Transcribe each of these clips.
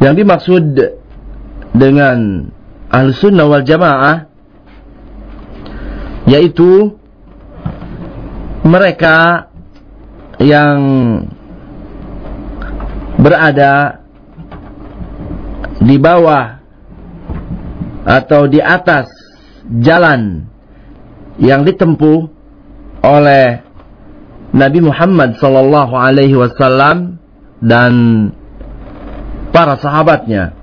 Yang dimaksud dengan ahlu sunnah wal jamaah yaitu mereka yang berada di bawah atau di atas jalan yang ditempuh oleh Nabi Muhammad sallallahu alaihi wasallam dan para sahabatnya.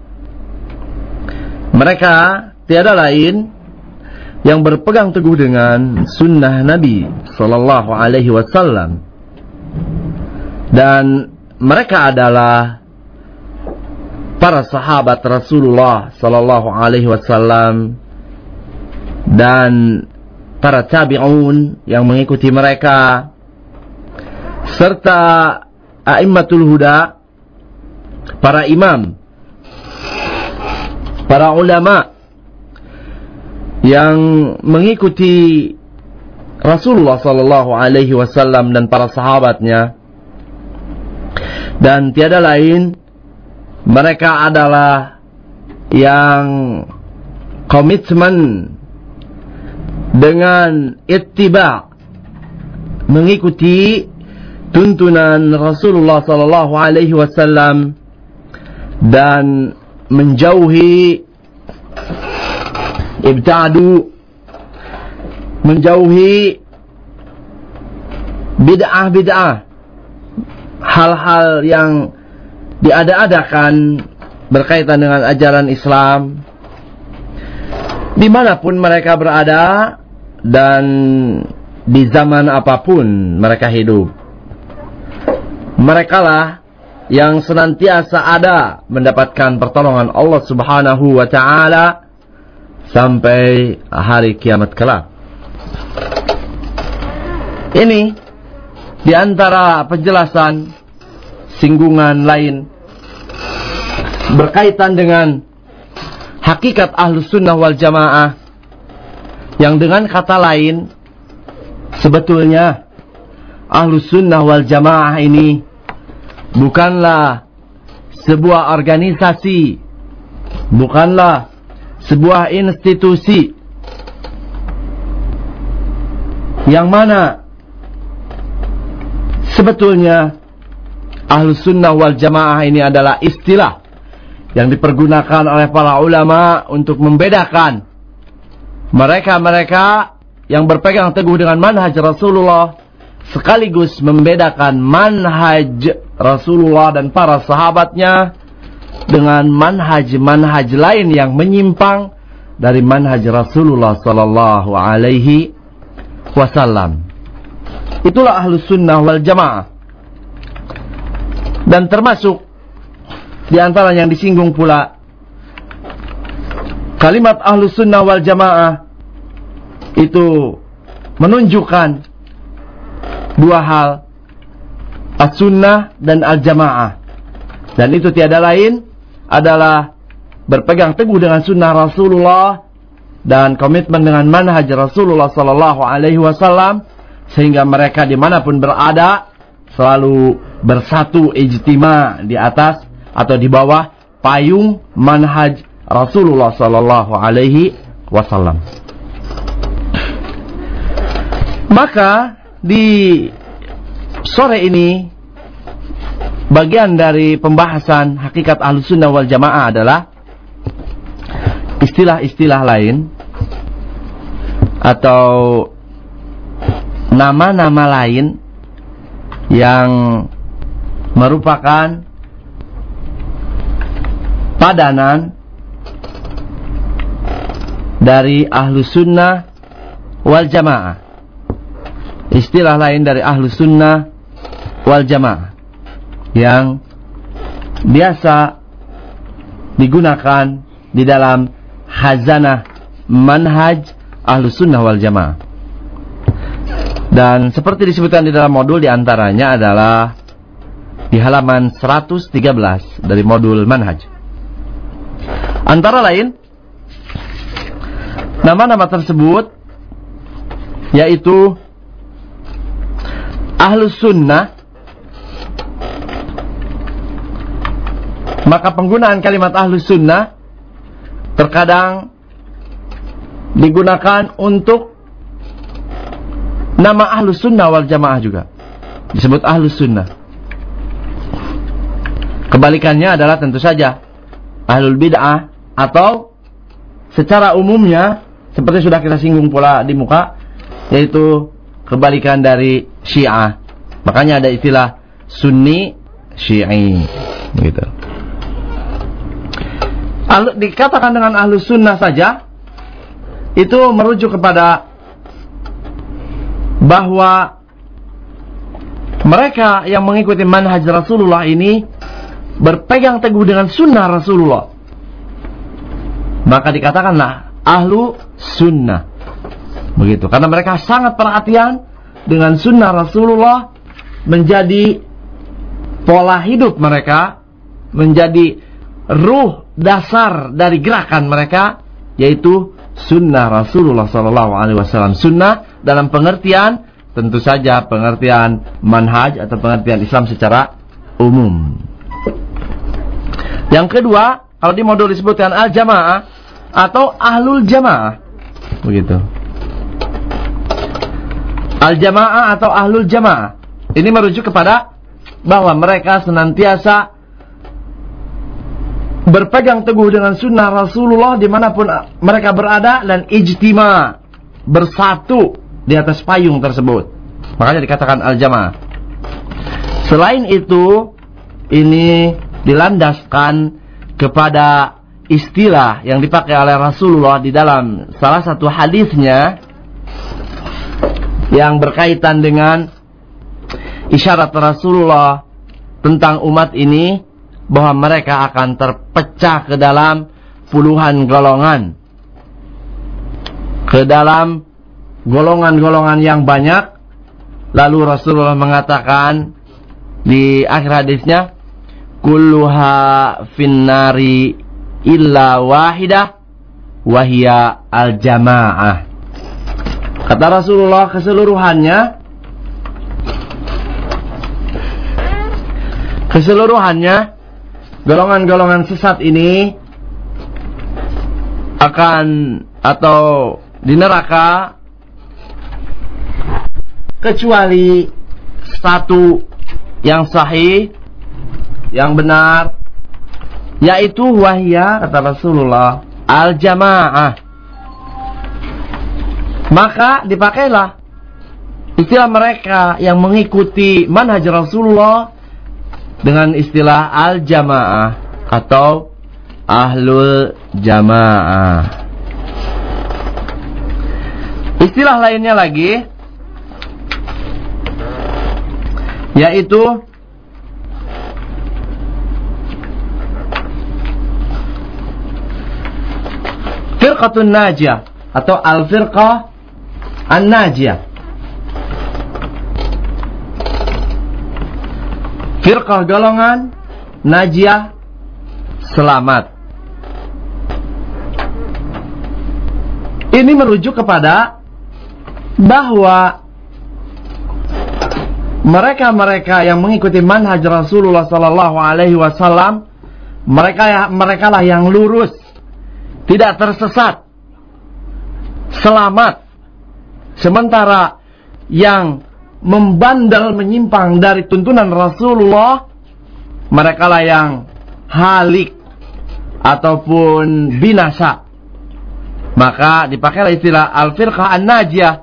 Mereka tiada lain yang berpegang teguh dengan sunnah Nabi sallallahu alaihi wasallam. Dan mereka adalah para sahabat Rasulullah sallallahu alaihi wasallam dan para tabi'un yang mengikuti mereka serta a'immatul huda para imam. Para ulama. Yang mengikuti Rasulullah sallallahu alaihi wasallam dan para sahabatnya. Dan tiada lain mereka adalah yang komitmen dengan ittiba mengikuti tuntunan Rasulullah sallallahu alaihi wasallam dan menjauhi ibtadu menjauhi bid'ah-bid'ah hal-hal yang diada-adakan berkaitan dengan ajaran Islam di mana pun mereka berada dan di zaman apa pun mereka hidup. Mereka lah yang senantiasa ada mendapatkan pertolongan Allah Subhanahu wa taala sampai hari kiamat kelak. Ini di antara penjelasan singgungan lain berkaitan dengan hakikat ahlus sunnah wal jamaah yang dengan kata lain sebetulnya ahlus sunnah wal jamaah ini bukanlah sebuah organisasi. Bukanlah sebuah institusi. Yang mana sebetulnya ahlu sunnah wal jamaah ini adalah istilah yang dipergunakan oleh para ulama untuk membedakan mereka-mereka yang berpegang teguh dengan manhaj Rasulullah sekaligus membedakan manhaj Rasulullah dan para sahabatnya dengan manhaj-manhaj lain yang menyimpang dari manhaj Rasulullah sallallahu alaihi wasallam. Itulah ahlus sunnah wal jamaah. Dan termasuk di antara yang disinggung pula kalimat ahlus sunnah wal jamaah itu menunjukkan dua hal as-sunnah dan al-jamaah dan itu tiada lain adalah berpegang teguh dengan sunnah Rasulullah dan komitmen dengan manhaj Rasulullah Sallallahu Alaihi Wasallam sehingga mereka di mana pun berada selalu bersatu ijtima di atas atau di bawah payung manhaj Rasulullah Sallallahu Alaihi Wasallam. Maka di sore ini bagian dari pembahasan hakikat ahlus sunnah wal jamaah adalah istilah-istilah lain atau nama-nama lain yang merupakan padanan dari ahlu sunnah wal jamaah. Istilah lain dari ahlu sunnah wal jamaah yang biasa digunakan di dalam hazanah manhaj ahlu sunnah wal jamaah. Dan seperti disebutkan di dalam modul di antaranya adalah di halaman 113 dari modul manhaj. Antara lain, nama-nama tersebut yaitu ahlu sunnah Maka penggunaan kalimat ahlus sunnah terkadang digunakan untuk nama ahlus sunnah wal jamaah juga. Disebut ahlus sunnah. Kebalikannya adalah tentu saja ahlul bid'ah atau secara umumnya seperti sudah kita singgung pula di muka yaitu kebalikan dari Syiah. Makanya ada istilah Sunni Syi'i gitu. Ahlu, dikatakan dengan ahlu sunnah saja itu merujuk kepada bahwa mereka yang mengikuti manhaj Rasulullah ini berpegang teguh dengan sunnah Rasulullah. Maka dikatakanlah ahlu sunnah. Begitu. Karena mereka sangat perhatian dengan sunnah Rasulullah menjadi pola hidup mereka, menjadi ruh dasar dari gerakan mereka, yaitu sunnah Rasulullah Sallallahu Alaihi Wasallam. Sunnah dalam pengertian tentu saja pengertian manhaj atau pengertian Islam secara umum. Yang kedua, kalau di modul disebutkan al-jamaah atau ahlul jamaah. Begitu. Al-jamaah atau ahlul jamaah. Ini merujuk kepada bahwa mereka senantiasa berpegang teguh dengan sunnah Rasulullah di mana pun mereka berada dan ijtima bersatu di atas payung tersebut. Makanya dikatakan al-jamaah. Selain itu, ini dilandaskan kepada istilah yang dipakai oleh Rasulullah di dalam salah satu hadisnya yang berkaitan dengan isyarat Rasulullah tentang umat ini bahwa mereka akan terpecah ke dalam puluhan golongan. Ke dalam golongan-golongan yang banyak. Lalu Rasulullah mengatakan di akhir hadisnya kulluha finnari illa wahidah wahia al jamaah Kata Rasulullah keseluruhannya keseluruhannya golongan-golongan sesat ini akan atau di neraka kecuali satu yang sahih yang benar yaitu wahya kata Rasulullah al jamaah maka dipakailah istilah mereka yang mengikuti manhaj Rasulullah dengan istilah al-jamaah atau ahlul jamaah. Istilah lainnya lagi yaitu firqatun najiyah atau al-firqah An-Najiyah. Firqah golongan Najiyah selamat. Ini merujuk kepada bahwa mereka-mereka yang mengikuti manhaj Rasulullah sallallahu alaihi wasallam mereka mereka lah yang lurus, tidak tersesat, selamat Sementara yang membandel menyimpang dari tuntunan Rasulullah mereka lah yang halik ataupun binasa. Maka dipakailah istilah al-firqah an-najiyah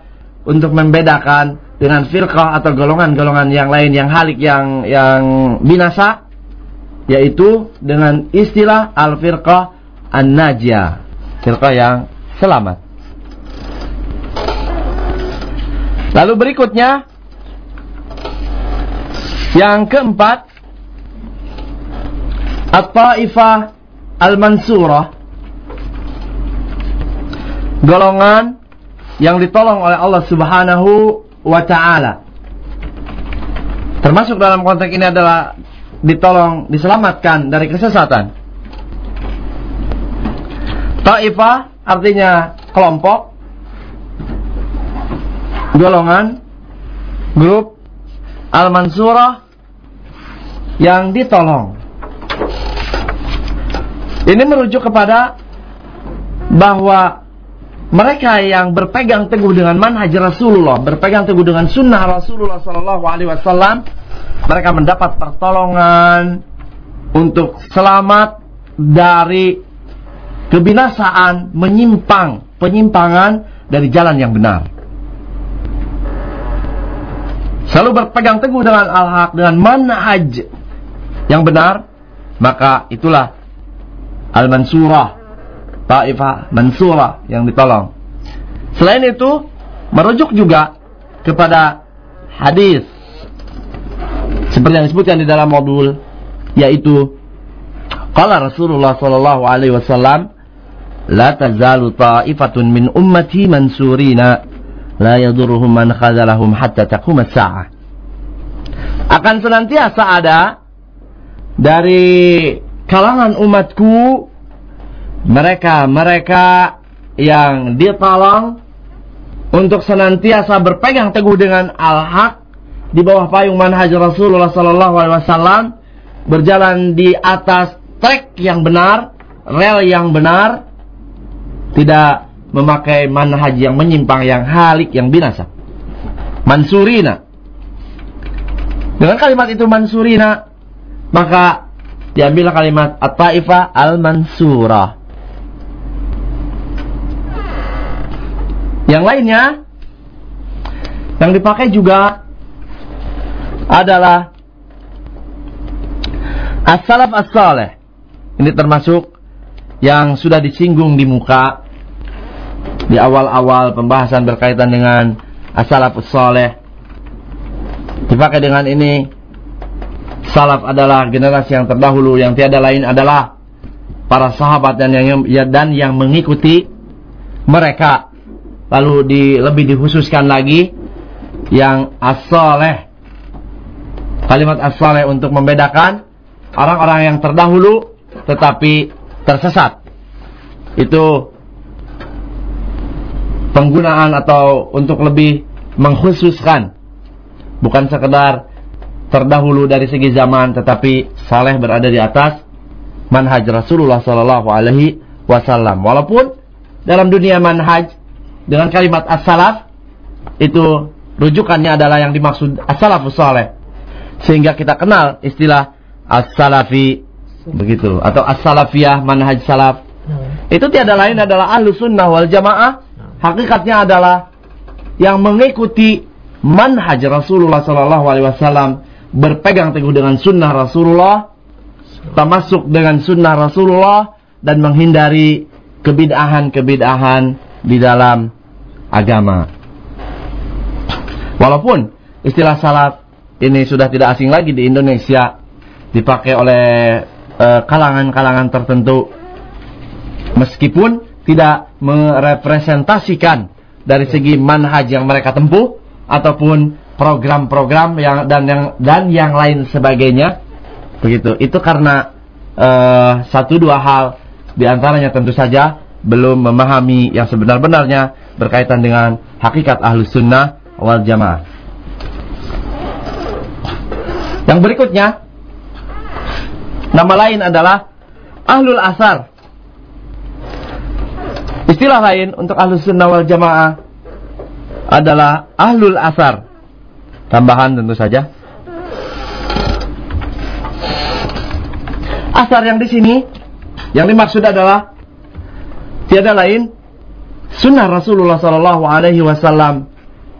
untuk membedakan dengan firqah atau golongan-golongan yang lain yang halik yang yang binasa yaitu dengan istilah al-firqah an-najiyah, firqah yang selamat. Lalu berikutnya yang keempat At-Taifah Al-Mansurah golongan yang ditolong oleh Allah Subhanahu wa taala. Termasuk dalam konteks ini adalah ditolong, diselamatkan dari kesesatan. Taifah artinya kelompok golongan grup Al-Mansurah yang ditolong. Ini merujuk kepada bahwa mereka yang berpegang teguh dengan manhaj Rasulullah, berpegang teguh dengan sunnah Rasulullah Sallallahu Alaihi Wasallam, mereka mendapat pertolongan untuk selamat dari kebinasaan, menyimpang, penyimpangan dari jalan yang benar. Selalu berpegang teguh dengan al-haq, dengan manhaj yang benar, maka itulah al-mansurah, ta'ifah mansurah yang ditolong. Selain itu, merujuk juga kepada hadis seperti yang disebutkan di dalam modul yaitu qala Rasulullah sallallahu alaihi wasallam la tazalu ta'ifatun min ummati mansurina la yadurruhum man khazalahum hatta taqum as-sa'ah akan senantiasa ada dari kalangan umatku mereka-mereka yang ditolong untuk senantiasa berpegang teguh dengan al-haq di bawah payung manhaj Rasulullah sallallahu alaihi wasallam berjalan di atas trek yang benar, rel yang benar, tidak memakai manhaj yang menyimpang, yang halik, yang binasa. Mansurina. Dengan kalimat itu mansurina, maka diambil kalimat at-taifah al-mansurah. Yang lainnya yang dipakai juga adalah as-salaf as-saleh. Ini termasuk yang sudah disinggung di muka di awal-awal pembahasan berkaitan dengan as-salaf as-saleh. Dipakai dengan ini salaf adalah generasi yang terdahulu yang tiada lain adalah para sahabat dan yang ya, dan yang mengikuti mereka. Lalu di, lebih dikhususkan lagi yang as-saleh kalimat as untuk membedakan orang-orang yang terdahulu tetapi tersesat. Itu penggunaan atau untuk lebih mengkhususkan bukan sekedar terdahulu dari segi zaman tetapi saleh berada di atas manhaj Rasulullah sallallahu alaihi wasallam. Walaupun dalam dunia manhaj dengan kalimat as-salaf itu rujukannya adalah yang dimaksud as-salafus saleh. Sehingga kita kenal istilah as-salafi begitu atau as-salafiyah manhaj salaf. Itu tiada lain adalah ahlu sunnah wal jamaah. Hakikatnya adalah yang mengikuti manhaj Rasulullah Sallallahu Alaihi Wasallam berpegang teguh dengan sunnah Rasulullah termasuk dengan sunnah Rasulullah dan menghindari kebid'ahan-kebid'ahan di dalam agama. Walaupun istilah salaf ini sudah tidak asing lagi di Indonesia dipakai oleh eh, kalangan-kalangan uh, tertentu meskipun tidak merepresentasikan dari segi manhaj yang mereka tempuh ataupun program-program yang dan yang dan yang lain sebagainya begitu itu karena uh, satu dua hal di antaranya tentu saja belum memahami yang sebenar-benarnya berkaitan dengan hakikat ahlus sunnah wal jamaah yang berikutnya nama lain adalah ahlul asar. Istilah lain untuk ahlus sunnah wal jamaah adalah ahlul asar. Tambahan tentu saja. Asar yang di sini yang dimaksud adalah tiada lain sunnah Rasulullah Sallallahu Alaihi Wasallam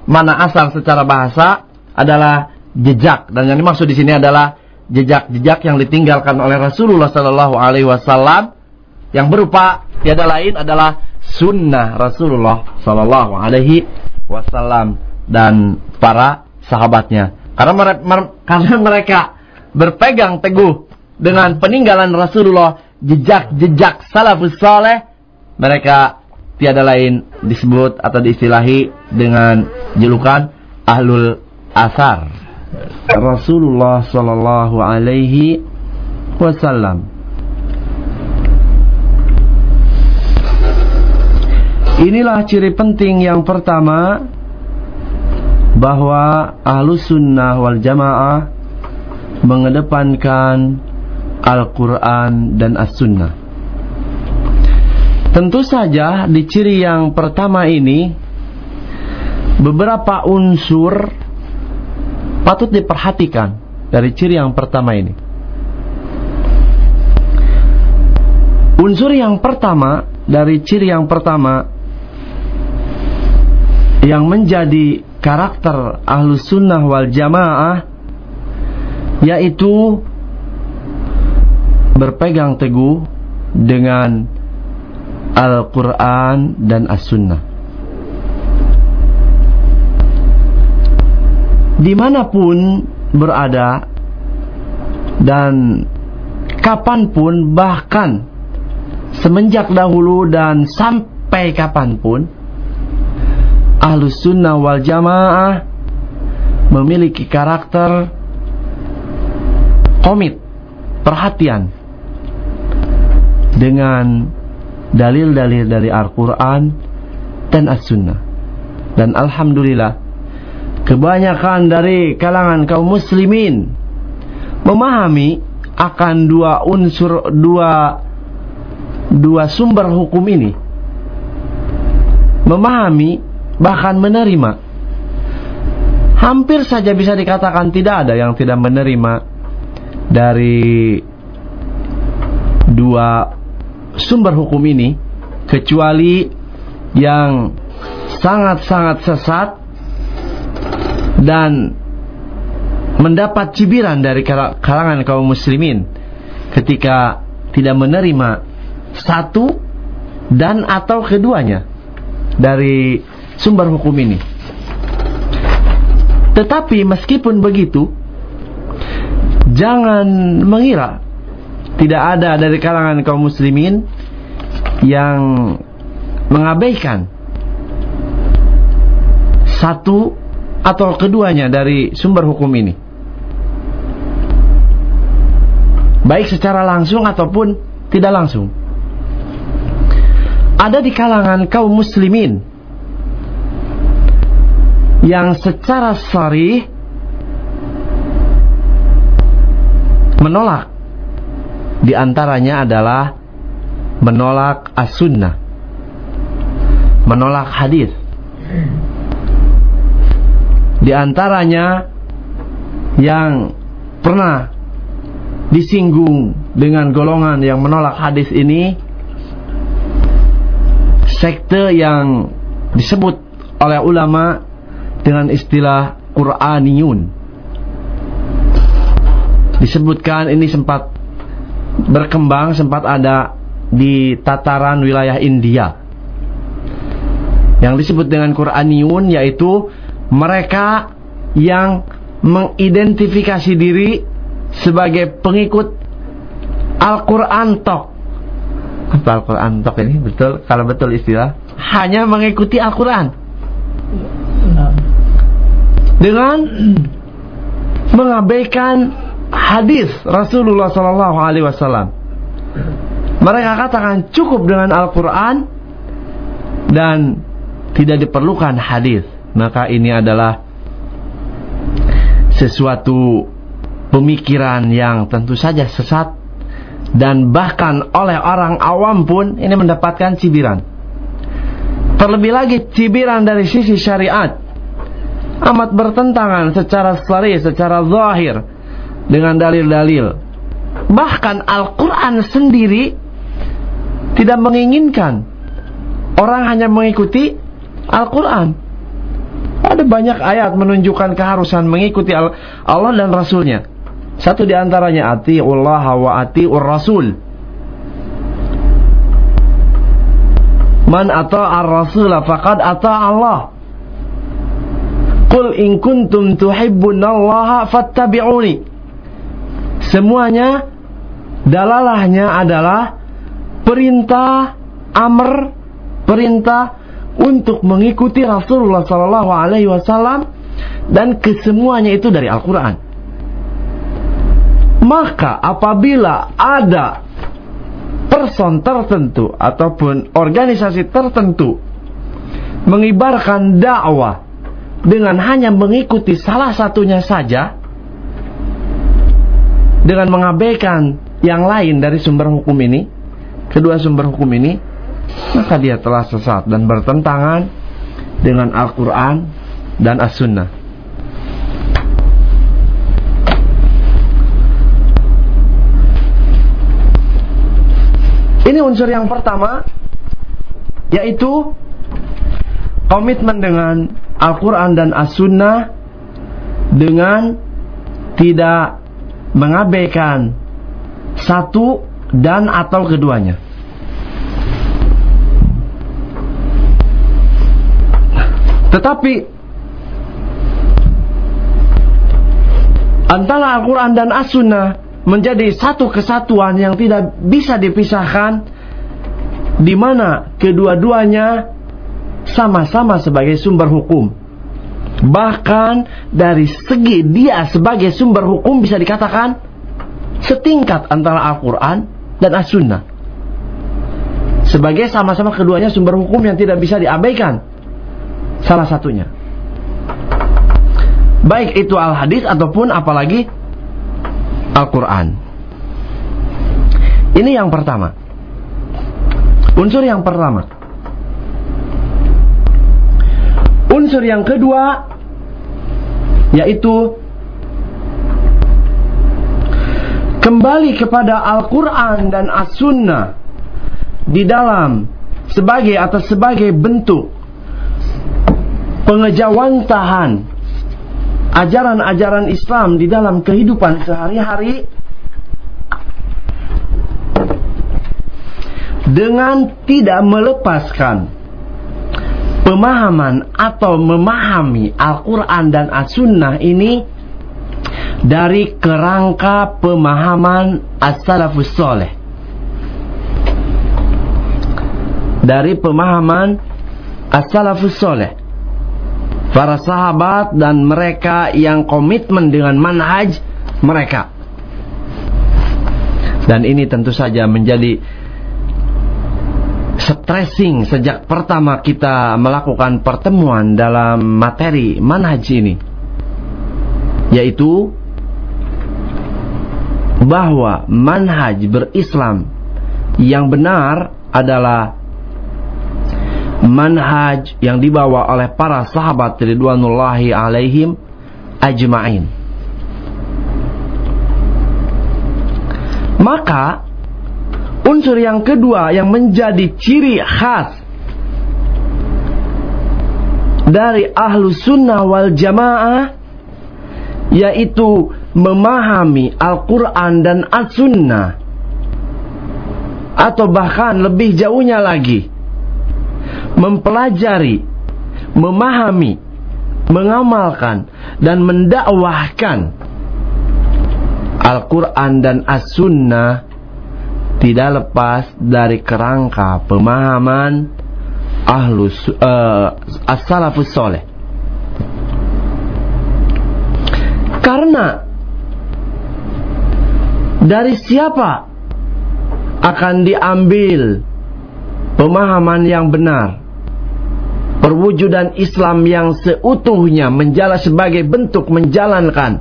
mana asar secara bahasa adalah jejak dan yang dimaksud di sini adalah jejak-jejak yang ditinggalkan oleh Rasulullah Sallallahu Alaihi Wasallam yang berupa tiada lain adalah sunnah Rasulullah Sallallahu Alaihi Wasallam dan para sahabatnya karena mereka, karena mereka berpegang teguh dengan peninggalan Rasulullah jejak-jejak salafus saleh mereka tiada lain disebut atau diistilahi dengan julukan ahlul asar Rasulullah sallallahu alaihi wasallam. Inilah ciri penting yang pertama bahwa ahlus sunnah wal jamaah mengedepankan Al-Quran dan As-Sunnah. Tentu saja di ciri yang pertama ini beberapa unsur patut diperhatikan dari ciri yang pertama ini. Unsur yang pertama dari ciri yang pertama yang menjadi karakter ahlus sunnah wal jamaah yaitu berpegang teguh dengan Al-Quran dan As-Sunnah. Di mana pun berada dan kapan pun bahkan semenjak dahulu dan sampai kapan pun Ahlus Sunnah wal Jamaah memiliki karakter komit, perhatian dengan dalil-dalil dari Al-Quran dan As-Sunnah. Dan Alhamdulillah, kebanyakan dari kalangan kaum muslimin memahami akan dua unsur, dua, dua sumber hukum ini. Memahami, bahkan menerima. Hampir saja bisa dikatakan tidak ada yang tidak menerima dari dua sumber hukum ini kecuali yang sangat-sangat sesat dan mendapat cibiran dari kalangan kaum muslimin ketika tidak menerima satu dan atau keduanya dari sumber hukum ini. Tetapi meskipun begitu, jangan mengira tidak ada dari kalangan kaum muslimin yang mengabaikan satu atau keduanya dari sumber hukum ini. Baik secara langsung ataupun tidak langsung. Ada di kalangan kaum muslimin yang secara sarih menolak di antaranya adalah menolak as-sunnah. Menolak hadis. Di antaranya yang pernah disinggung dengan golongan yang menolak hadis ini sekte yang disebut oleh ulama dengan istilah Quraniyun. Disebutkan ini sempat berkembang sempat ada di tataran wilayah India. Yang disebut dengan Quraniyun yaitu mereka yang mengidentifikasi diri sebagai pengikut Al-Quran Tok. Apa Al-Quran Tok ini? Betul? Kalau betul istilah? Hanya mengikuti Al-Quran dengan mengabaikan hadis Rasulullah Sallallahu Alaihi Wasallam. Mereka katakan cukup dengan Al-Quran dan tidak diperlukan hadis. Maka ini adalah sesuatu pemikiran yang tentu saja sesat dan bahkan oleh orang awam pun ini mendapatkan cibiran. Terlebih lagi cibiran dari sisi syariat amat bertentangan secara sari, secara zahir dengan dalil-dalil. Bahkan Al-Quran sendiri tidak menginginkan orang hanya mengikuti Al-Quran. Ada banyak ayat menunjukkan keharusan mengikuti Allah dan Rasulnya. Satu di antaranya ati'ullah wa ati'ur rasul. Man ata'ar rasul faqad ata'allah. Qul in kuntum tuhibbunallaha fattabi'uni. Semuanya dalalahnya adalah perintah amr, perintah untuk mengikuti Rasulullah Sallallahu Alaihi Wasallam dan kesemuanya itu dari Al-Quran. Maka apabila ada person tertentu ataupun organisasi tertentu mengibarkan dakwah dengan hanya mengikuti salah satunya saja, dengan mengabaikan yang lain dari sumber hukum ini, kedua sumber hukum ini, maka dia telah sesat dan bertentangan dengan Al-Quran dan As-Sunnah. Ini unsur yang pertama yaitu komitmen dengan Al-Quran dan As-Sunnah dengan tidak mengabaikan satu dan atau keduanya. Tetapi antara Al-Quran dan As-Sunnah menjadi satu kesatuan yang tidak bisa dipisahkan di mana kedua-duanya sama-sama sebagai sumber hukum. Bahkan dari segi dia sebagai sumber hukum bisa dikatakan setingkat antara Al-Quran dan As-Sunnah. Sebagai sama-sama keduanya sumber hukum yang tidak bisa diabaikan salah satunya. Baik itu al-hadis ataupun apalagi Al-Quran. Ini yang pertama. Unsur yang pertama. Unsur yang kedua yaitu kembali kepada Al-Quran dan As-Sunnah di dalam sebagai atau sebagai bentuk pengejawantahan ajaran-ajaran Islam di dalam kehidupan sehari-hari dengan tidak melepaskan pemahaman atau memahami Al-Quran dan As-Sunnah ini dari kerangka pemahaman As-Salafus Soleh dari pemahaman As-Salafus Soleh para sahabat dan mereka yang komitmen dengan manhaj mereka. Dan ini tentu saja menjadi stressing sejak pertama kita melakukan pertemuan dalam materi manhaj ini. Yaitu bahwa manhaj berislam yang benar adalah manhaj yang dibawa oleh para sahabat ridwanullahi alaihim ajma'in. Maka unsur yang kedua yang menjadi ciri khas dari ahlu sunnah wal jamaah yaitu memahami Al-Quran dan As-Sunnah. Atau bahkan lebih jauhnya lagi mempelajari, memahami, mengamalkan dan mendakwahkan Al-Quran dan As-Sunnah tidak lepas dari kerangka pemahaman ahlus uh, as-salafus soleh. Karena dari siapa akan diambil pemahaman yang benar perwujudan Islam yang seutuhnya menjala sebagai bentuk menjalankan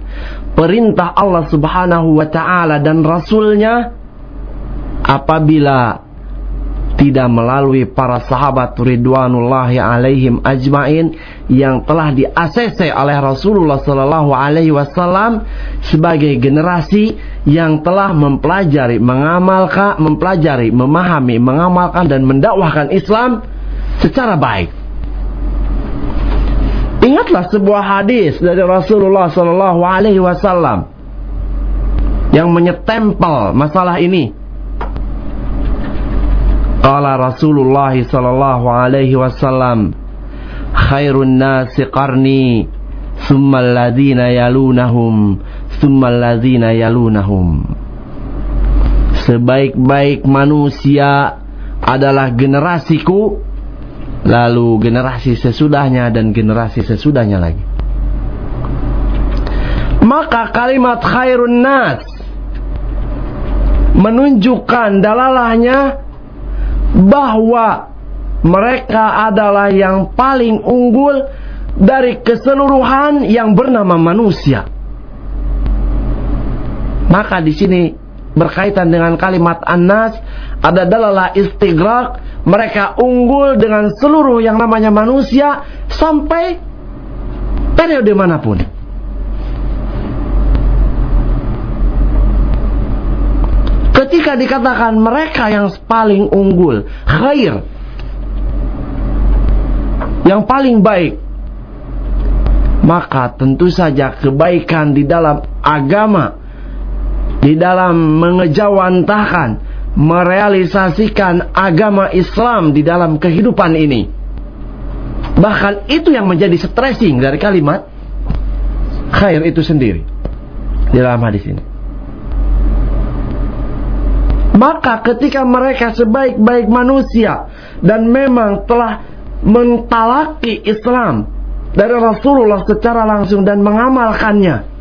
perintah Allah Subhanahu wa taala dan rasulnya apabila tidak melalui para sahabat ridwanullahi alaihim ajmain yang telah di oleh Rasulullah sallallahu alaihi wasallam sebagai generasi yang telah mempelajari, mengamalkan, mempelajari, memahami, mengamalkan dan mendakwahkan Islam secara baik. Ingatlah sebuah hadis dari Rasulullah Sallallahu Alaihi Wasallam yang menyetempel masalah ini. Qala Rasulullah Sallallahu Alaihi Wasallam, khairun nasi qarni, thumma alladhina yalunahum, thumma alladhina yalunahum. Sebaik-baik manusia adalah generasiku lalu generasi sesudahnya dan generasi sesudahnya lagi. Maka kalimat khairun nas menunjukkan dalalahnya bahwa mereka adalah yang paling unggul dari keseluruhan yang bernama manusia. Maka di sini berkaitan dengan kalimat anas ada dalalah istighraq mereka unggul dengan seluruh yang namanya manusia sampai periode mana pun. Ketika dikatakan mereka yang paling unggul, khair, yang paling baik, maka tentu saja kebaikan di dalam agama, di dalam mengejawantahkan, merealisasikan agama Islam di dalam kehidupan ini. Bahkan itu yang menjadi stressing dari kalimat khair itu sendiri di dalam hadis ini. Maka ketika mereka sebaik-baik manusia dan memang telah mentalaki Islam dari Rasulullah secara langsung dan mengamalkannya.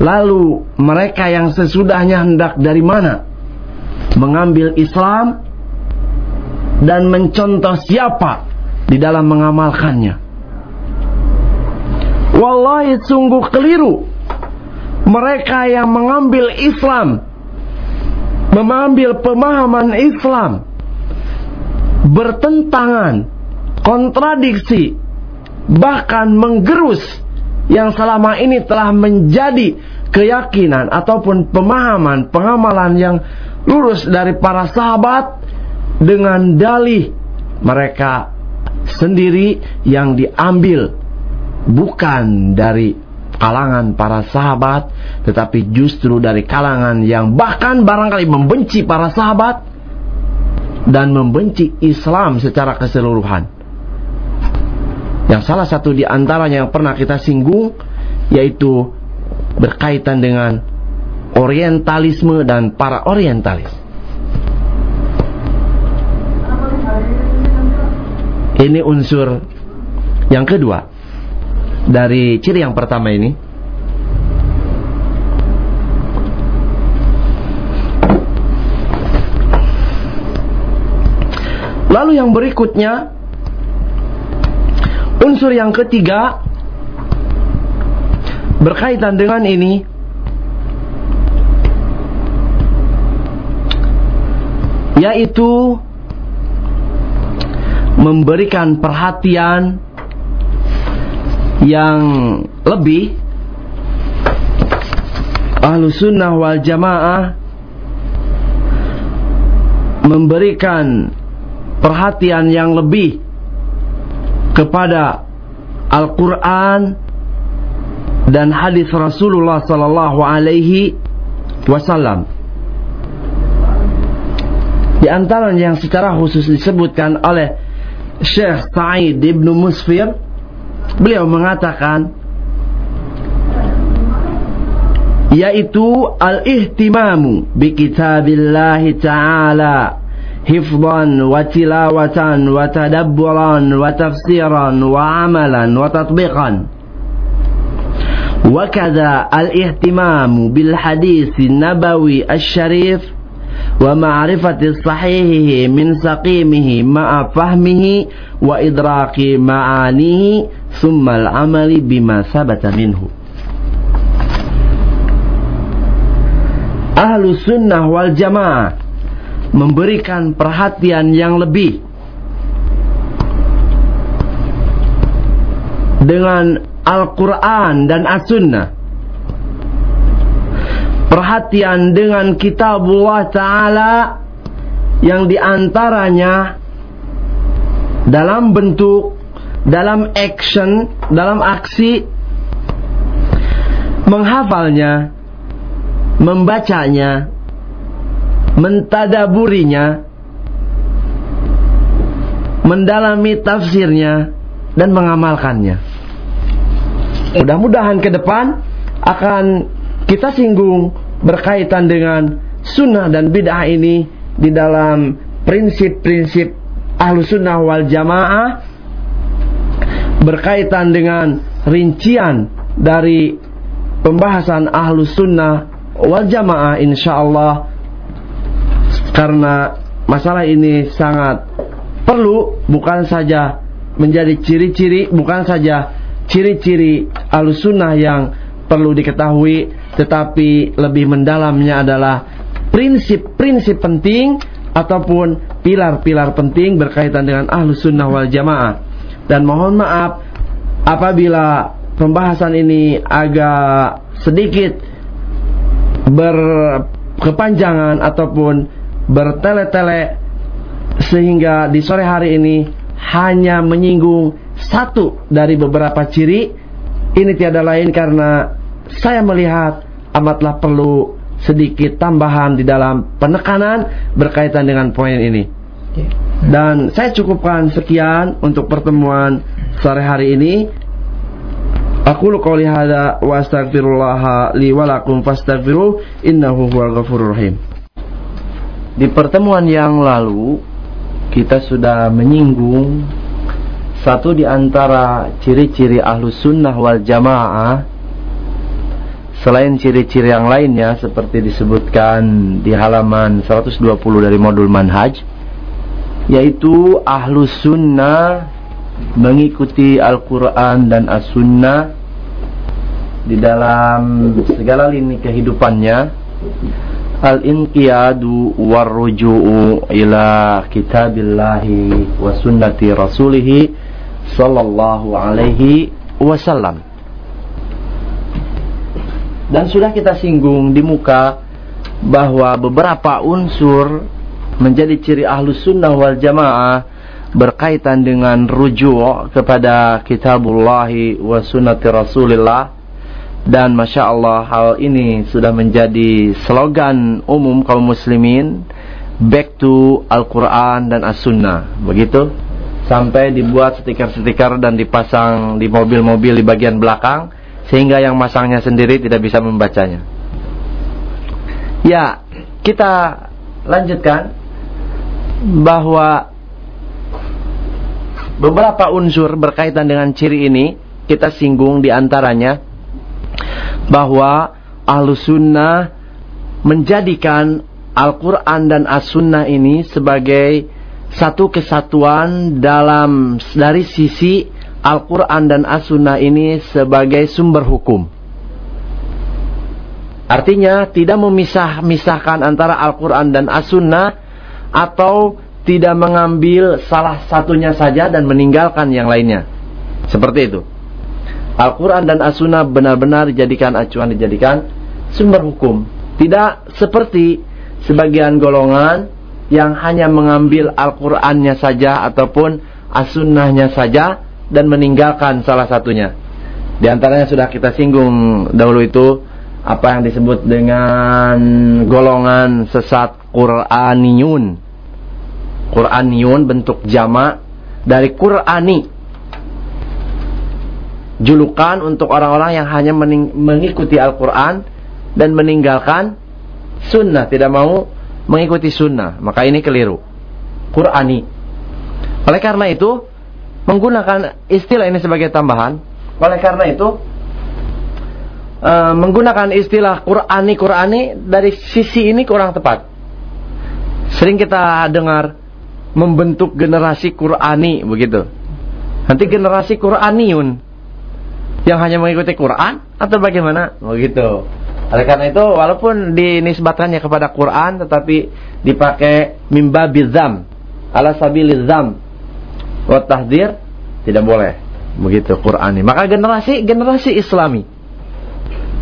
Lalu mereka yang sesudahnya hendak dari mana? Mengambil Islam dan mencontoh siapa di dalam mengamalkannya. Wallahi sungguh keliru mereka yang mengambil Islam mengambil pemahaman Islam. Bertentangan, kontradiksi, bahkan menggerus yang selama ini telah menjadi keyakinan ataupun pemahaman pengamalan yang lurus dari para sahabat dengan dalih mereka sendiri yang diambil bukan dari kalangan para sahabat, tetapi justru dari kalangan yang bahkan barangkali membenci para sahabat dan membenci Islam secara keseluruhan. Yang salah satu di antaranya yang pernah kita singgung yaitu berkaitan dengan orientalisme dan para orientalis. Ini unsur yang kedua dari ciri yang pertama ini. Lalu yang berikutnya unsur yang ketiga berkaitan dengan ini. Yaitu memberikan perhatian yang lebih ahlu sunnah wal jamaah memberikan perhatian yang lebih kepada Al-Quran dan hadis Rasulullah Sallallahu Alaihi Wasallam. Di antaranya yang secara khusus disebutkan oleh Syekh Sa'id ibnu Musfir Beliau mengatakan yaitu al-ihtimamu bi kitabillah ta'ala hifdhan wa tilawatan wa tadabburan wa tafsiran wa amalan wa tatbiqan وكذا الاهتمام بالحديث النبوي الشريف ومعرفة صحيحه من سقيمه مع فهمه وإدراك معانيه summal amali bima sabata minhu. Ahlu sunnah wal jamaah memberikan perhatian yang lebih dengan Al-Quran dan As-Sunnah. Perhatian dengan kitabullah ta'ala yang di antaranya dalam bentuk dalam action, dalam aksi menghafalnya, membacanya, mentadaburinya, mendalami tafsirnya, dan mengamalkannya. Mudah-mudahan ke depan akan kita singgung berkaitan dengan sunnah dan bid'ah ini di dalam prinsip-prinsip ahlu sunnah wal jamaah berkaitan dengan rincian dari pembahasan ahlu sunnah wal jamaah insyaallah karena masalah ini sangat perlu bukan saja menjadi ciri-ciri bukan saja ciri-ciri ahlu sunnah yang perlu diketahui tetapi lebih mendalamnya adalah prinsip-prinsip penting ataupun pilar-pilar penting berkaitan dengan ahlu sunnah wal jamaah. Dan mohon maaf apabila pembahasan ini agak sedikit berkepanjangan ataupun bertele-tele sehingga di sore hari ini hanya menyinggung satu dari beberapa ciri ini tiada lain karena saya melihat amatlah perlu sedikit tambahan di dalam penekanan berkaitan dengan poin ini. Dan saya cukupkan sekian untuk pertemuan sore hari ini. Aku lu qouli hada wa astaghfirullah li wa lakum fastaghfiruh innahu huwal ghafurur rahim. Di pertemuan yang lalu kita sudah menyinggung satu di antara ciri-ciri ahlu sunnah wal jamaah selain ciri-ciri yang lainnya seperti disebutkan di halaman 120 dari modul manhaj yaitu ahlu sunnah mengikuti Al-Quran dan As-Sunnah di dalam segala lini kehidupannya al-inqiyadu warruju'u ila kitabillahi wa sunnati rasulih sallallahu alaihi wasallam. Dan sudah kita singgung di muka bahwa beberapa unsur menjadi ciri ahlu sunnah wal jamaah berkaitan dengan rujuk kepada kitabullahi wa sunnati rasulillah. Dan Masya Allah hal ini sudah menjadi slogan umum kaum muslimin Back to Al-Quran dan As-Sunnah. Begitu? Sampai dibuat stiker-stiker dan dipasang di mobil-mobil di bagian belakang Sehingga yang masangnya sendiri tidak bisa membacanya. Ya kita lanjutkan Bahwa Beberapa unsur berkaitan dengan ciri ini Kita singgung di antaranya bahwa ahlu sunnah menjadikan Al-Quran dan As-Sunnah ini sebagai satu kesatuan dalam dari sisi Al-Quran dan As-Sunnah ini sebagai sumber hukum. Artinya tidak memisah-misahkan antara Al-Quran dan As-Sunnah atau tidak mengambil salah satunya saja dan meninggalkan yang lainnya. Seperti itu. Al-Quran dan As-Sunnah benar-benar dijadikan acuan, dijadikan sumber hukum. Tidak seperti sebagian golongan yang hanya mengambil Al-Qurannya saja ataupun As-Sunnahnya saja dan meninggalkan salah satunya. Di antaranya sudah kita singgung dahulu itu apa yang disebut dengan golongan sesat Quraniyun. Quraniyun bentuk jama dari Qurani julukan untuk orang-orang yang hanya mengikuti Al-Quran dan meninggalkan sunnah, tidak mau mengikuti sunnah. Maka ini keliru. Qurani. Oleh karena itu, menggunakan istilah ini sebagai tambahan. Oleh karena itu, uh, menggunakan istilah Qurani Qurani dari sisi ini kurang tepat. Sering kita dengar membentuk generasi Qurani begitu. Nanti generasi Quraniun yang hanya mengikuti Quran atau bagaimana? Begitu. Oleh karena itu walaupun dinisbatkannya kepada Quran tetapi dipakai mimba bizam ala sabilizam wa tahdir tidak boleh begitu Quran ini. Maka generasi generasi Islami.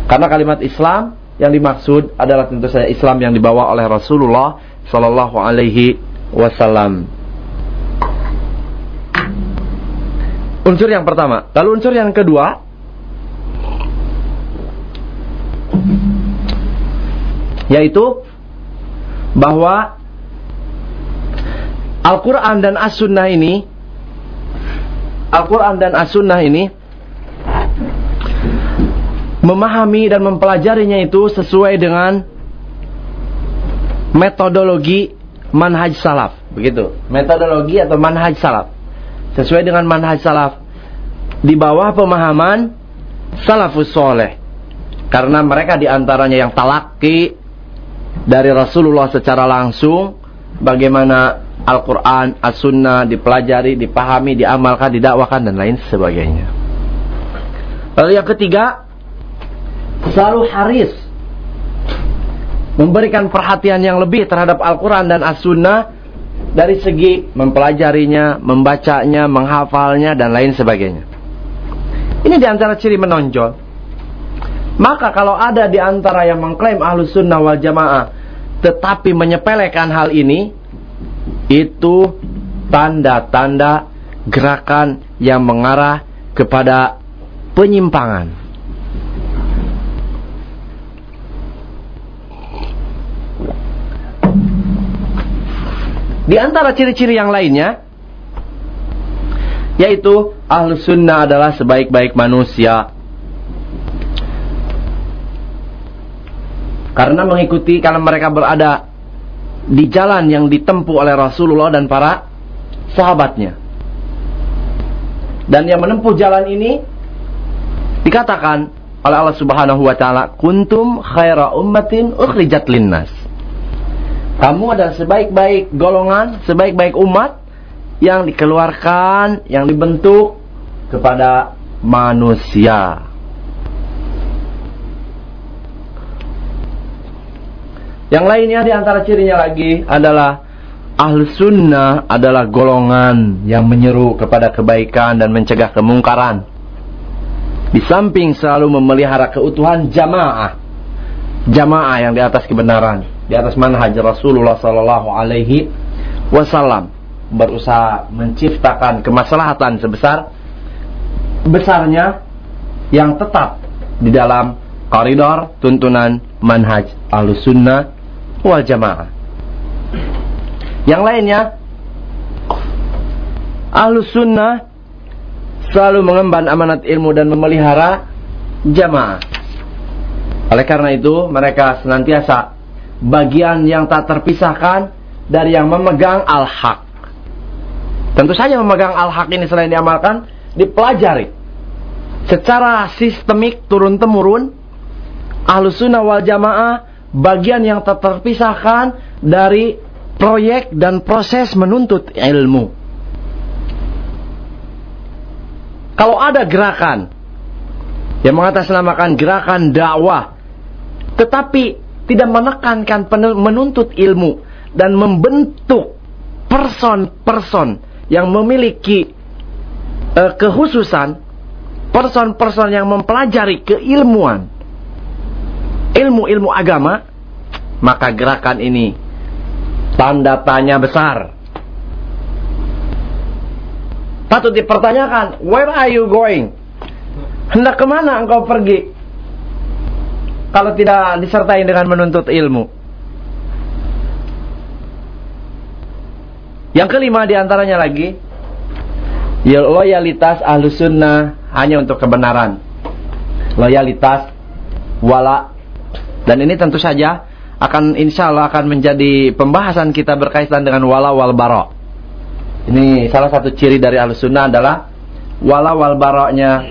Karena kalimat Islam yang dimaksud adalah tentu saja Islam yang dibawa oleh Rasulullah sallallahu alaihi wasallam. Unsur yang pertama. Lalu unsur yang kedua yaitu bahwa Al-Quran dan As-Sunnah ini Al-Quran dan As-Sunnah ini memahami dan mempelajarinya itu sesuai dengan metodologi manhaj salaf begitu. Metodologi atau manhaj salaf. Sesuai dengan manhaj salaf di bawah pemahaman salafus soleh. Karena mereka di antaranya yang talaki dari Rasulullah secara langsung bagaimana Al-Quran, As-Sunnah dipelajari, dipahami, diamalkan, didakwakan dan lain sebagainya. Lalu yang ketiga, selalu haris memberikan perhatian yang lebih terhadap Al-Quran dan As-Sunnah dari segi mempelajarinya, membacanya, menghafalnya dan lain sebagainya. Ini di antara ciri menonjol. Maka kalau ada di antara yang mengklaim ahlus sunnah wal jamaah tetapi menyepelekan hal ini, itu tanda-tanda gerakan yang mengarah kepada penyimpangan. Di antara ciri-ciri yang lainnya, yaitu ahlus sunnah adalah sebaik-baik manusia. Karena mengikuti kalau mereka berada di jalan yang ditempuh oleh Rasulullah dan para sahabatnya. Dan yang menempuh jalan ini dikatakan oleh Allah Subhanahu wa taala, "Kuntum khaira ummatin ukhrijat linnas." Kamu adalah sebaik-baik golongan, sebaik-baik umat yang dikeluarkan, yang dibentuk kepada manusia. Yang lainnya di antara cirinya lagi adalah ahlu sunnah adalah golongan yang menyeru kepada kebaikan dan mencegah kemungkaran. Di samping selalu memelihara keutuhan jamaah. Jamaah yang di atas kebenaran di atas manhaj Rasulullah sallallahu alaihi wasallam berusaha menciptakan kemaslahatan sebesar besarnya yang tetap di dalam koridor tuntunan manhaj Ahlussunnah wal Jamaah. Yang lainnya Ahlussunnah selalu mengemban amanat ilmu dan memelihara jamaah. Oleh karena itu, mereka senantiasa bagian yang tak terpisahkan dari yang memegang al-haq. Tentu saja memegang al-haq ini selain diamalkan, dipelajari. Secara sistemik turun-temurun, ahlu sunnah wal jamaah bagian yang tak terpisahkan dari proyek dan proses menuntut ilmu. Kalau ada gerakan yang mengatasnamakan gerakan dakwah, tetapi tidak menekankan menuntut ilmu dan membentuk person-person yang memiliki uh, kehususan, person-person yang mempelajari keilmuan, ilmu-ilmu agama, maka gerakan ini tanda tanya besar. Patut dipertanyakan, where are you going? Hendak ke mana engkau pergi? Kalau tidak disertai dengan menuntut ilmu. Yang kelima di antaranya lagi, ya loyalitas ahlu sunnah hanya untuk kebenaran. Loyalitas, wala, dan ini tentu saja akan insya Allah akan menjadi pembahasan kita berkaitan dengan wala wal baro. Ini salah satu ciri dari ahlu sunnah adalah wala wal baroknya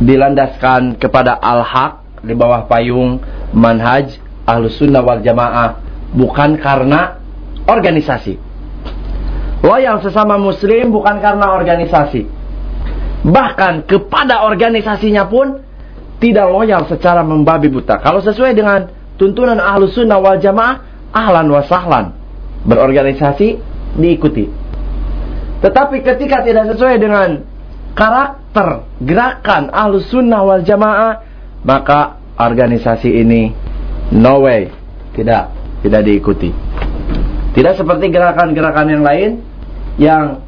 dilandaskan kepada al-haq di bawah payung manhaj ahlus sunnah wal jamaah bukan karena organisasi. Loyal sesama muslim bukan karena organisasi. Bahkan kepada organisasinya pun tidak loyal secara membabi buta. Kalau sesuai dengan tuntunan ahlus sunnah wal jamaah ahlan wa sahlan. Berorganisasi diikuti. Tetapi ketika tidak sesuai dengan karakter gerakan ahlus sunnah wal jamaah maka organisasi ini no way tidak tidak diikuti. Tidak seperti gerakan-gerakan yang lain yang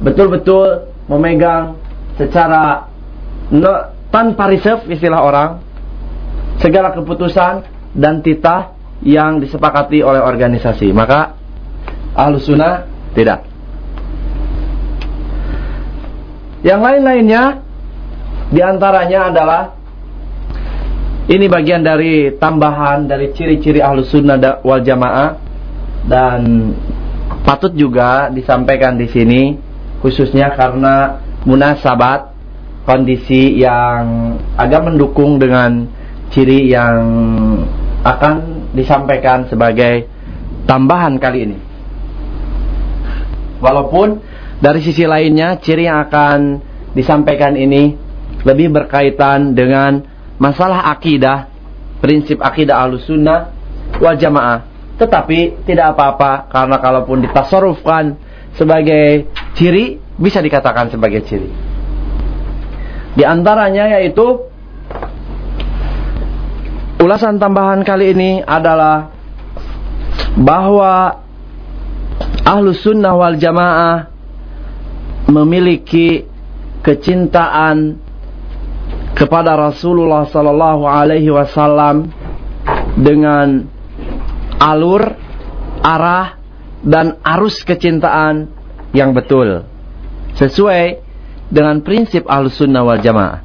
betul-betul memegang secara no, tanpa reserve istilah orang segala keputusan dan titah yang disepakati oleh organisasi. Maka ahlus sunnah tidak. Yang lain-lainnya di antaranya adalah ini bagian dari tambahan dari ciri-ciri ahlus sunnah wal jamaah dan patut juga disampaikan di sini khususnya karena munasabat kondisi yang agak mendukung dengan ciri yang akan disampaikan sebagai tambahan kali ini. Walaupun dari sisi lainnya ciri yang akan disampaikan ini lebih berkaitan dengan masalah akidah, prinsip akidah sunnah wal jamaah tetapi tidak apa-apa karena kalaupun ditasarufkan sebagai ciri bisa dikatakan sebagai ciri. Di antaranya yaitu ulasan tambahan kali ini adalah bahwa ahlu sunnah wal jamaah memiliki kecintaan kepada Rasulullah sallallahu alaihi wasallam dengan alur, arah dan arus kecintaan yang betul sesuai dengan prinsip Ahlussunnah wal Jamaah.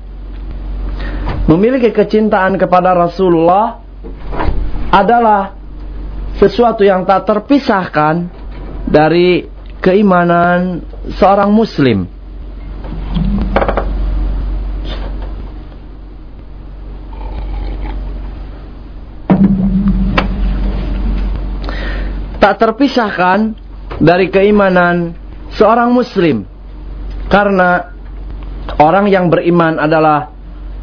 Memiliki kecintaan kepada Rasulullah adalah sesuatu yang tak terpisahkan dari keimanan seorang muslim. Tak terpisahkan dari keimanan seorang muslim. Karena orang yang beriman adalah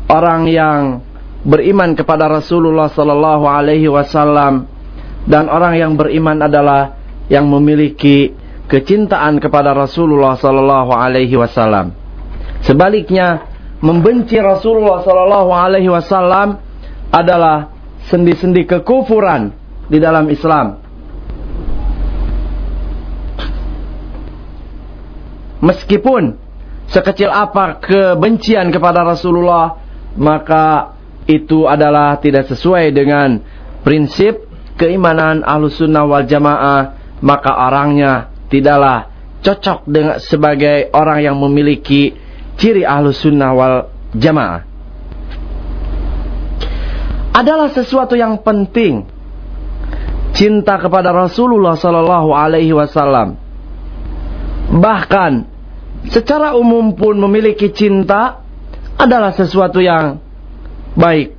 orang yang beriman kepada Rasulullah sallallahu alaihi wasallam dan orang yang beriman adalah yang memiliki kecintaan kepada Rasulullah sallallahu alaihi wasallam. Sebaliknya, membenci Rasulullah sallallahu alaihi wasallam adalah sendi-sendi kekufuran di dalam Islam. Meskipun sekecil apa kebencian kepada Rasulullah, maka itu adalah tidak sesuai dengan prinsip keimanan Ahlussunnah wal Jamaah maka orangnya tidaklah cocok dengan sebagai orang yang memiliki ciri Ahlussunnah wal Jamaah. Adalah sesuatu yang penting cinta kepada Rasulullah sallallahu alaihi wasallam. Bahkan secara umum pun memiliki cinta adalah sesuatu yang baik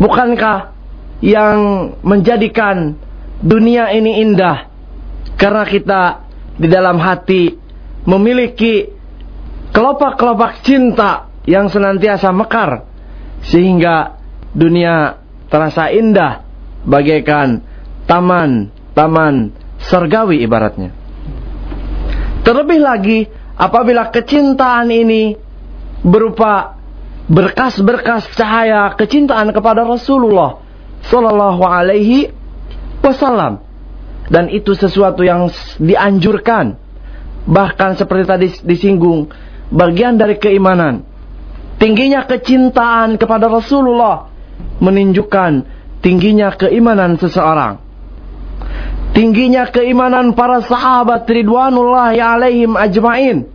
bukankah yang menjadikan dunia ini indah karena kita di dalam hati memiliki kelopak-kelopak cinta yang senantiasa mekar sehingga dunia terasa indah bagaikan taman-taman sergawi ibaratnya. Terlebih lagi apabila kecintaan ini berupa berkas-berkas cahaya kecintaan kepada Rasulullah sallallahu alaihi wasallam. Dan itu sesuatu yang dianjurkan. Bahkan seperti tadi disinggung bagian dari keimanan. Tingginya kecintaan kepada Rasulullah menunjukkan tingginya keimanan seseorang tingginya keimanan para sahabat ridwanullah alaihim ajmain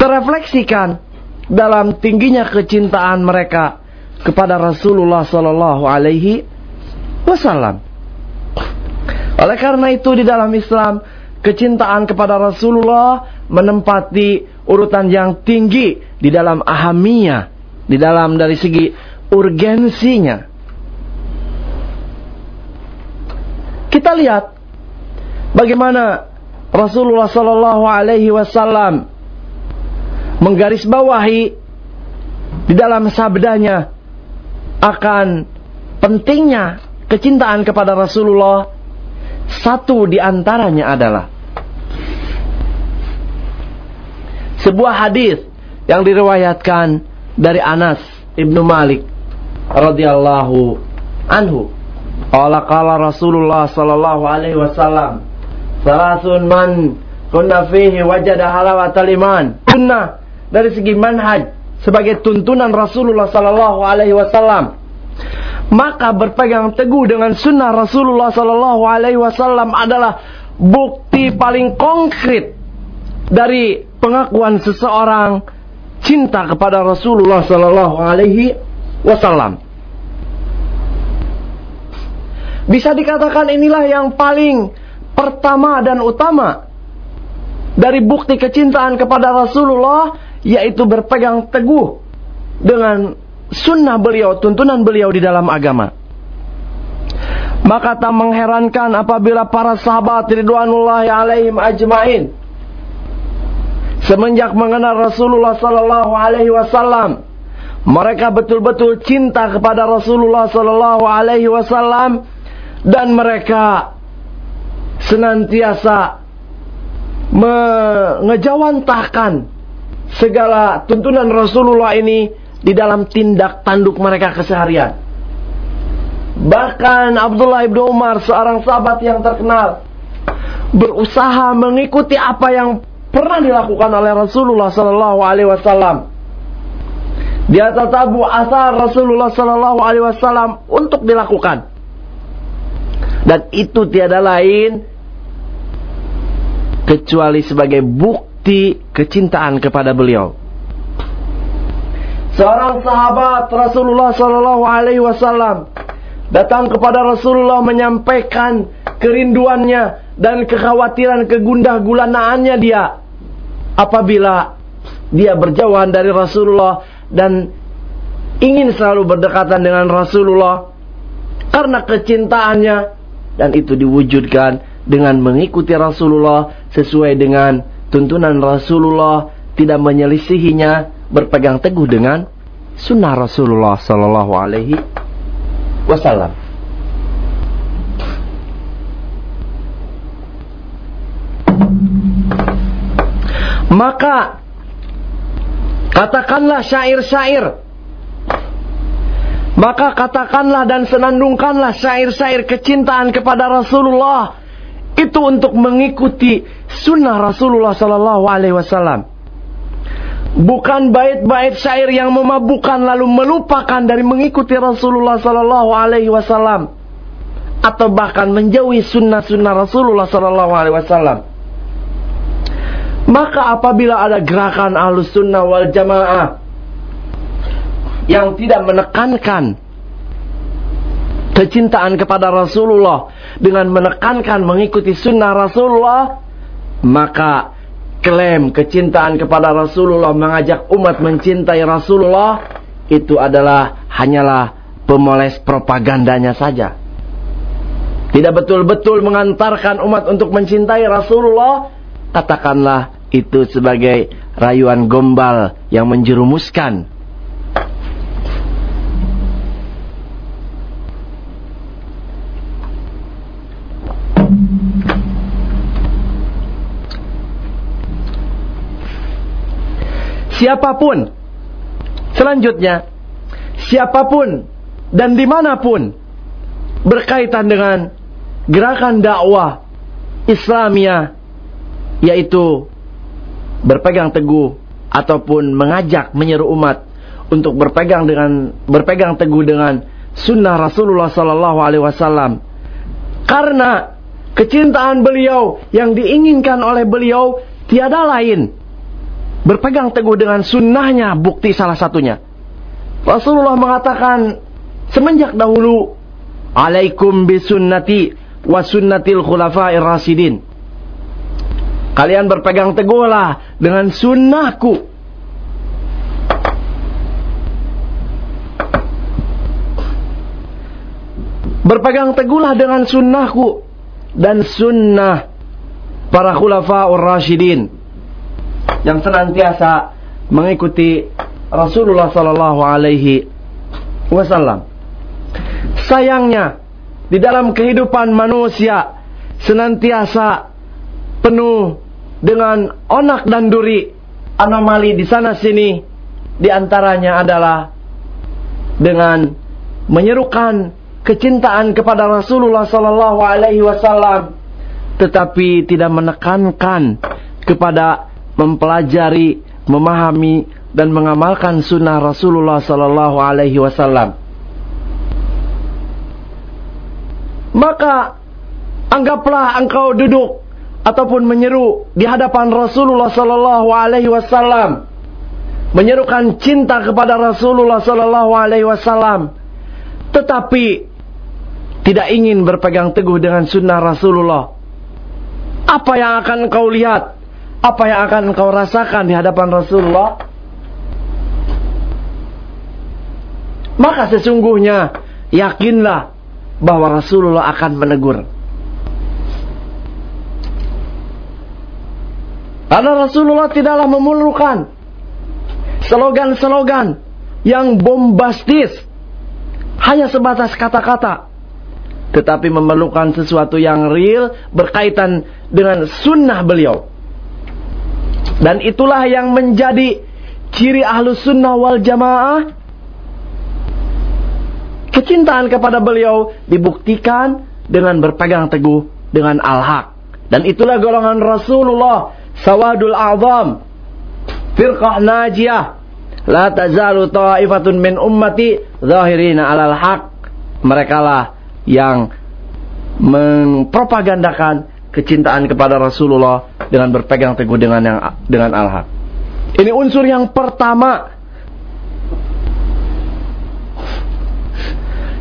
terefleksikan dalam tingginya kecintaan mereka kepada Rasulullah sallallahu alaihi wasallam. Oleh karena itu di dalam Islam kecintaan kepada Rasulullah menempati urutan yang tinggi di dalam ahamiyah, di dalam dari segi urgensinya. Kita lihat bagaimana Rasulullah sallallahu alaihi wasallam menggarisbawahi di dalam sabdanya akan pentingnya kecintaan kepada Rasulullah satu di antaranya adalah sebuah hadis yang diriwayatkan dari Anas ibnu Malik radhiyallahu anhu. Qala qala Rasulullah sallallahu alaihi wasallam, "Salasun man kunna fihi wajada halawatal iman." Kunna dari segi manhaj sebagai tuntunan Rasulullah sallallahu alaihi wasallam maka berpegang teguh dengan sunnah Rasulullah sallallahu alaihi wasallam adalah bukti paling konkret dari pengakuan seseorang cinta kepada Rasulullah sallallahu alaihi wasallam. Bisa dikatakan inilah yang paling pertama dan utama dari bukti kecintaan kepada Rasulullah yaitu berpegang teguh dengan sunnah beliau, tuntunan beliau di dalam agama. Maka tak mengherankan apabila para sahabat ridwanullah alaihim ajmain semenjak mengenal Rasulullah sallallahu alaihi wasallam mereka betul-betul cinta kepada Rasulullah sallallahu alaihi wasallam dan mereka senantiasa mengejawantahkan segala tuntunan Rasulullah ini di dalam tindak tanduk mereka keseharian. Bahkan Abdullah ibnu Umar seorang sahabat yang terkenal berusaha mengikuti apa yang pernah dilakukan oleh Rasulullah Sallallahu Alaihi Wasallam. Dia tatabu asal Rasulullah Sallallahu Alaihi Wasallam untuk dilakukan. Dan itu tiada lain kecuali sebagai bukti kecintaan kepada beliau. Seorang sahabat Rasulullah Sallallahu Alaihi Wasallam datang kepada Rasulullah menyampaikan kerinduannya dan kekhawatiran kegundah gulanaannya dia apabila dia berjauhan dari Rasulullah dan ingin selalu berdekatan dengan Rasulullah karena kecintaannya dan itu diwujudkan dengan mengikuti Rasulullah sesuai dengan tuntunan Rasulullah tidak menyelisihinya berpegang teguh dengan sunnah Rasulullah sallallahu alaihi wasallam. Maka katakanlah syair-syair maka katakanlah dan senandungkanlah syair-syair kecintaan kepada Rasulullah itu untuk mengikuti sunnah Rasulullah Sallallahu Alaihi Wasallam. Bukan bait-bait syair yang memabukkan lalu melupakan dari mengikuti Rasulullah Sallallahu Alaihi Wasallam atau bahkan menjauhi sunnah-sunnah Rasulullah Sallallahu Alaihi Wasallam. Maka apabila ada gerakan alus sunnah wal jamaah yang tidak menekankan kecintaan kepada Rasulullah dengan menekankan mengikuti sunnah Rasulullah, maka klaim kecintaan kepada Rasulullah mengajak umat mencintai Rasulullah itu adalah hanyalah pemoles propagandanya saja. Tidak betul-betul mengantarkan umat untuk mencintai Rasulullah, katakanlah itu sebagai rayuan gombal yang menjerumuskan siapa pun. Selanjutnya, siapa pun dan di mana pun berkaitan dengan gerakan dakwah Islamia, yaitu berpegang teguh ataupun mengajak menyeru umat untuk berpegang dengan berpegang teguh dengan sunnah Rasulullah Sallallahu Alaihi Wasallam karena kecintaan beliau yang diinginkan oleh beliau tiada lain berpegang teguh dengan sunnahnya bukti salah satunya. Rasulullah mengatakan semenjak dahulu alaikum bisunnati wa sunnatil khulafa'ir rasidin. Kalian berpegang teguhlah dengan sunnahku. Berpegang teguhlah dengan sunnahku dan sunnah para khulafa'ur rasyidin yang senantiasa mengikuti Rasulullah Sallallahu Alaihi Wasallam. Sayangnya di dalam kehidupan manusia senantiasa penuh dengan onak dan duri, anomali di sana sini. Di antaranya adalah dengan menyerukan kecintaan kepada Rasulullah Sallallahu Alaihi Wasallam, tetapi tidak menekankan kepada mempelajari, memahami dan mengamalkan sunnah Rasulullah Sallallahu Alaihi Wasallam. Maka anggaplah engkau duduk ataupun menyeru di hadapan Rasulullah Sallallahu Alaihi Wasallam, menyerukan cinta kepada Rasulullah Sallallahu Alaihi Wasallam, tetapi tidak ingin berpegang teguh dengan sunnah Rasulullah. Apa yang akan kau lihat? Apa yang akan engkau rasakan di hadapan Rasulullah? Maka sesungguhnya yakinlah bahwa Rasulullah akan menegur. Karena Rasulullah tidaklah memerlukan slogan-slogan yang bombastis hanya sebatas kata-kata. tetapi memerlukan sesuatu yang real berkaitan dengan sunnah beliau. Dan itulah yang menjadi ciri ahlu sunnah wal jamaah. Kecintaan kepada beliau dibuktikan dengan berpegang teguh dengan al-haq. Dan itulah golongan Rasulullah sawadul azam firqah najiyah la tazalu ta'ifatun min ummati zahirina alal haq mereka lah yang mempropagandakan kecintaan kepada Rasulullah dengan berpegang teguh dengan yang dengan al-haq. Ini unsur yang pertama.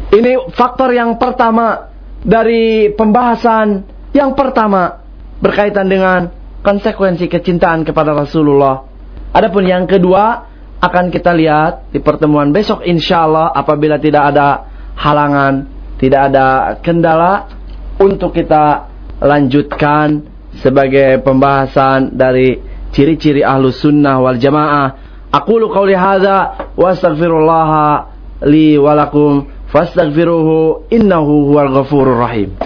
Ini faktor yang pertama dari pembahasan yang pertama berkaitan dengan konsekuensi kecintaan kepada Rasulullah. Adapun yang kedua akan kita lihat di pertemuan besok insya Allah apabila tidak ada halangan tidak ada kendala untuk kita lanjutkan sebagai pembahasan dari ciri-ciri ahlu sunnah wal jamaah. Aku lu qawli hadha wa astaghfirullah li walakum fastaghfiruhu innahu huwal ghafurur rahim.